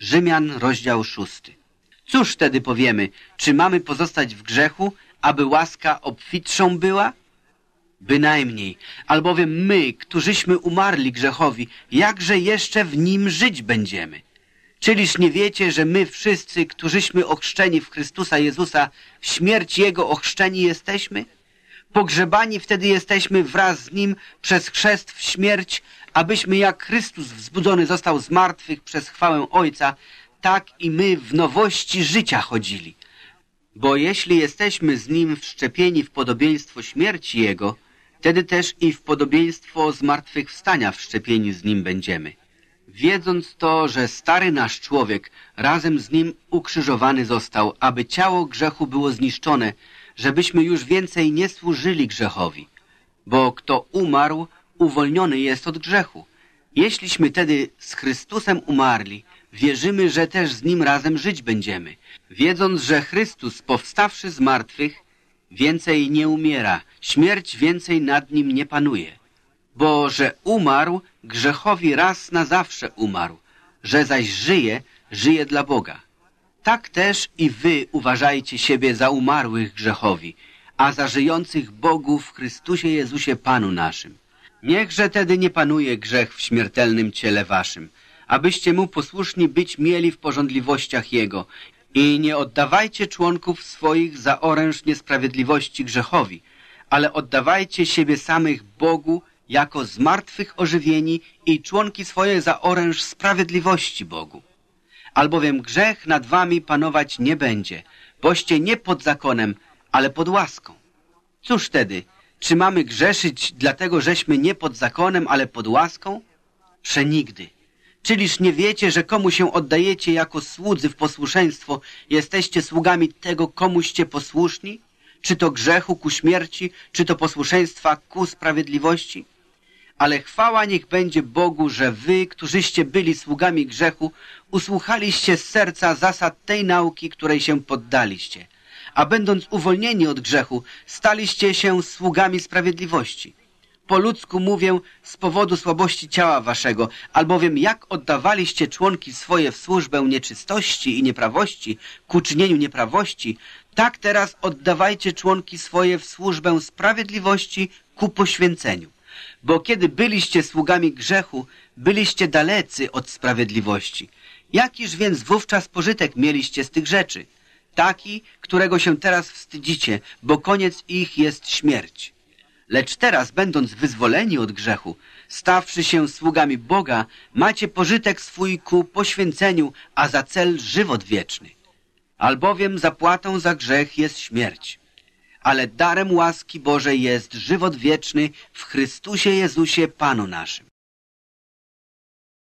Rzymian, rozdział szósty. Cóż wtedy powiemy? Czy mamy pozostać w grzechu, aby łaska obfitszą była? Bynajmniej, albowiem my, którzyśmy umarli grzechowi, jakże jeszcze w nim żyć będziemy? Czyliż nie wiecie, że my wszyscy, którzyśmy ochrzczeni w Chrystusa Jezusa, w śmierć Jego ochrzczeni jesteśmy? Pogrzebani wtedy jesteśmy wraz z Nim przez chrzest w śmierć, abyśmy jak Chrystus wzbudzony został z martwych przez chwałę Ojca, tak i my w nowości życia chodzili. Bo jeśli jesteśmy z Nim wszczepieni w podobieństwo śmierci Jego, wtedy też i w podobieństwo zmartwychwstania wszczepieni z Nim będziemy. Wiedząc to, że stary nasz człowiek razem z Nim ukrzyżowany został, aby ciało grzechu było zniszczone, żebyśmy już więcej nie służyli grzechowi. Bo kto umarł, uwolniony jest od grzechu. Jeśliśmy tedy z Chrystusem umarli, wierzymy, że też z Nim razem żyć będziemy, wiedząc, że Chrystus, powstawszy z martwych, więcej nie umiera, śmierć więcej nad Nim nie panuje. Bo że umarł, grzechowi raz na zawsze umarł, że zaś żyje, żyje dla Boga. Tak też i wy uważajcie siebie za umarłych grzechowi, a za żyjących Bogu w Chrystusie Jezusie Panu naszym. Niechże tedy nie panuje grzech w śmiertelnym ciele waszym, abyście mu posłuszni być mieli w porządliwościach Jego i nie oddawajcie członków swoich za oręż niesprawiedliwości grzechowi, ale oddawajcie siebie samych Bogu jako zmartwych ożywieni i członki swoje za oręż sprawiedliwości Bogu. Albowiem grzech nad wami panować nie będzie, boście nie pod zakonem, ale pod łaską. Cóż wtedy, czy mamy grzeszyć dlatego, żeśmy nie pod zakonem, ale pod łaską? Przenigdy. Czyliż nie wiecie, że komu się oddajecie jako słudzy w posłuszeństwo, jesteście sługami tego, komuście posłuszni? Czy to grzechu ku śmierci, czy to posłuszeństwa ku sprawiedliwości? Ale chwała niech będzie Bogu, że wy, którzyście byli sługami grzechu, usłuchaliście z serca zasad tej nauki, której się poddaliście, a będąc uwolnieni od grzechu, staliście się sługami sprawiedliwości. Po ludzku mówię z powodu słabości ciała waszego, albowiem jak oddawaliście członki swoje w służbę nieczystości i nieprawości, ku czynieniu nieprawości, tak teraz oddawajcie członki swoje w służbę sprawiedliwości ku poświęceniu. Bo kiedy byliście sługami grzechu, byliście dalecy od sprawiedliwości. Jakiż więc wówczas pożytek mieliście z tych rzeczy? Taki, którego się teraz wstydzicie, bo koniec ich jest śmierć. Lecz teraz, będąc wyzwoleni od grzechu, stawszy się sługami Boga, macie pożytek swój ku poświęceniu, a za cel żywot wieczny. Albowiem zapłatą za grzech jest śmierć. Ale darem łaski Bożej jest żywot wieczny w Chrystusie Jezusie Panu naszym.